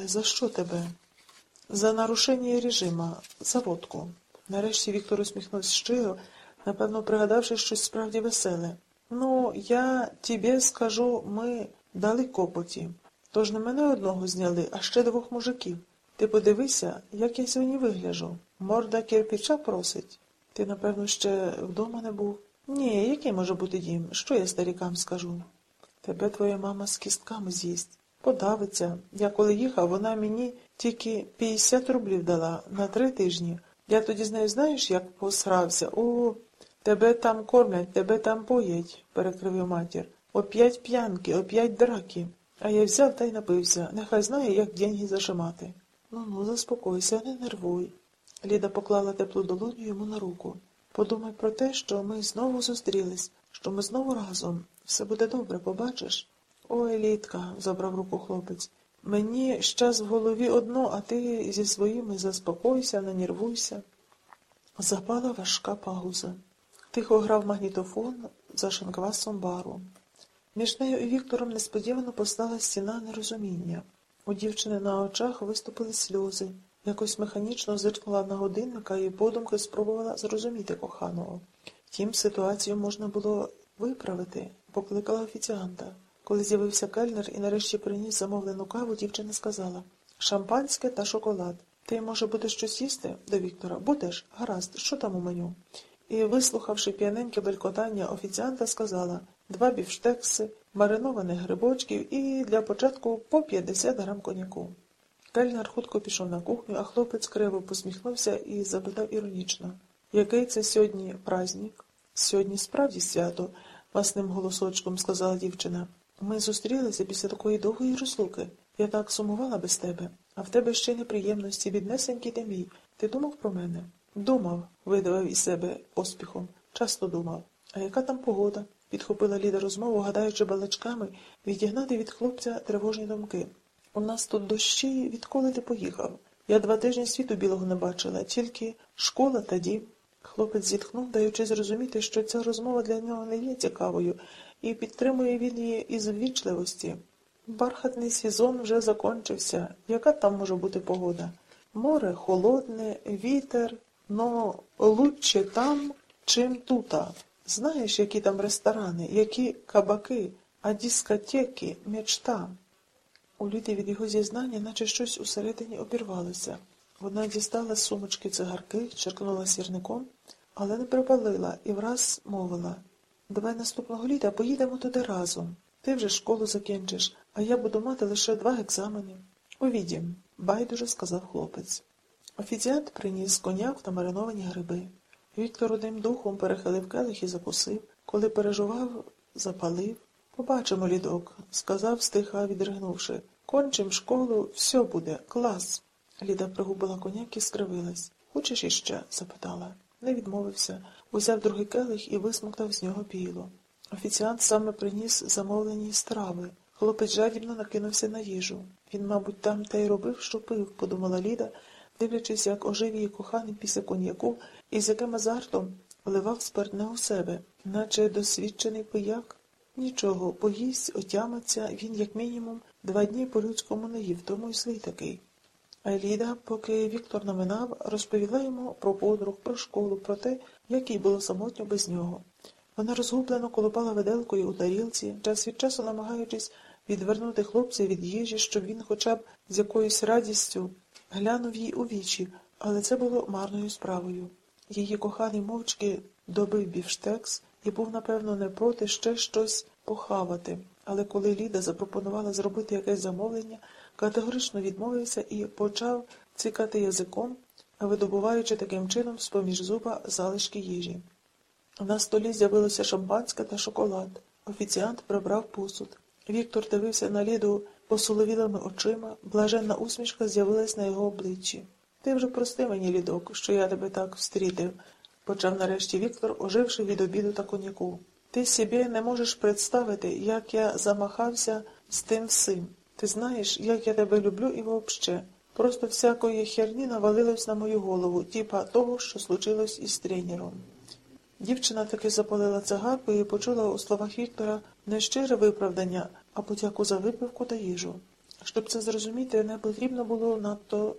Але за що тебе? За нарушення режима, за водку. Нарешті Віктор усміхнувся щиро, напевно, пригадавши щось справді веселе. Ну, я тобі скажу, ми дали копоті. Тож не мене одного зняли, а ще двох мужиків. Ти подивися, як я сьогодні вигляжу. Морда кирпича просить. Ти, напевно, ще вдома не був? Ні, який може бути дім? Що я старікам скажу? Тебе твоя мама з кістками з'їсть. Подавиться. Я коли їхав, вона мені тільки 50 рублів дала на три тижні. Я тоді з нею знаєш, як посрався. О, тебе там кормлять, тебе там поять, перекривив матір. Оп'ять п'янки, оп'ять драки. А я взяв та й напився. Нехай знає, як деньги зажимати. Ну ну, заспокойся, не нервуй. Ліда поклала теплу долоню йому на руку. Подумай про те, що ми знову зустрілись, що ми знову разом. Все буде добре, побачиш? Ой, Літка, забрав руку хлопець. Мені щас в голові одно, а ти зі своїми заспокойся, не нервуйся. Запала важка пауза. Тихо грав магнітофон за шинквасом бару. Між нею і Віктором несподівано постала стіна нерозуміння. У дівчини на очах виступили сльози. Якось механічно зиркнула на годинника і подумки спробувала зрозуміти коханого. Втім, ситуацію можна було виправити, покликала офіціанта. Коли з'явився кельнер і нарешті приніс замовлену каву, дівчина сказала Шампанське та шоколад. Ти, може, будеш щось їсти до Віктора? Будеш? Гаразд, що там у меню? І, вислухавши п'яненьке белькотання, офіціанта сказала два бівштекси, маринованих грибочків і для початку по 50 грам коньяку. Кельнер хутко пішов на кухню, а хлопець криво посміхнувся і запитав іронічно Який це сьогодні праздник? Сьогодні справді свято, власним голосочком сказала дівчина. Ми зустрілися після такої довгої розлуки. Я так сумувала без тебе, а в тебе ще неприємності, біднесенький ти мій. Ти думав про мене? Думав, видавив із себе поспіхом. Часто думав. А яка там погода? підхопила Ліда розмову, гадаючи балачками, відігнати від хлопця тривожні думки. У нас тут дощі, відколи ти поїхав. Я два тижні світу білого не бачила, тільки школа та дім. Хлопець зітхнув, даючи зрозуміти, що ця розмова для нього не є цікавою, і підтримує він її із ввічливості. Бархатний сезон вже закончився. Яка там може бути погода? Море холодне, вітер, но лучше там, чим тута. Знаєш, які там ресторани, які кабаки, а дискотеки, мечта. У Ліді від його зізнання, наче щось усередині обірвалося. Вона дістала з сумочки цигарки, черкнула сірником, але не припалила і враз мовила Давай наступного літа поїдемо туди разом. Ти вже школу закінчиш, а я буду мати лише два екзамени. Увідім, байдуже сказав хлопець. Офіціант приніс коняк та мариновані гриби. Віктор одним духом перехилив келих і закусив. Коли пережував, запалив. Побачимо, лідок, сказав, стиха відригнувши. Кончим школу, все буде, клас. Ліда пригубила коняк і скривилась. Хочеш іще? запитала. Не відмовився, узяв другий келих і висмоктав з нього піло. Офіціант саме приніс замовлені страви. Хлопець жадібно накинувся на їжу. Він, мабуть, там те й робив, що пив, подумала Ліда, дивлячись, як ожив її коханий після коньяку і з яким азартом вливав спиртне у себе, наче досвідчений пияк. Нічого, поїсть, отямиться, він, як мінімум, два дні по-людському не їв, тому й злий такий. А Ліда, поки Віктор наминав, розповіла йому про подруг, про школу, про те, як їй було самотньо без нього. Вона розгублено колопала виделкою у тарілці, час від часу намагаючись відвернути хлопця від їжі, щоб він хоча б з якоюсь радістю глянув їй у вічі, але це було марною справою. Її коханий мовчки добив бівштекс і був, напевно, не проти ще щось похавати. Але коли Ліда запропонувала зробити якесь замовлення, категорично відмовився і почав цикати язиком, видобуваючи таким чином з-поміж зуба залишки їжі. На столі з'явилося шампанське та шоколад. Офіціант прибрав посуд. Віктор дивився на Ліду посоловілими очима, блаженна усмішка з'явилась на його обличчі. Ти вже прости мені, лідок, що я тебе так встрітив, почав нарешті Віктор, оживши від обіду та коньяку. Ти собі не можеш представити, як я замахався з тим всім. Ти знаєш, як я тебе люблю і вообще. Просто всякої херні навалилось на мою голову, типа того, що случилось із тренером. Дівчина таки запалила цигарку і почула у словах Віктора не щире виправдання, а подяку за випивку та їжу. Щоб це зрозуміти, не потрібно було надто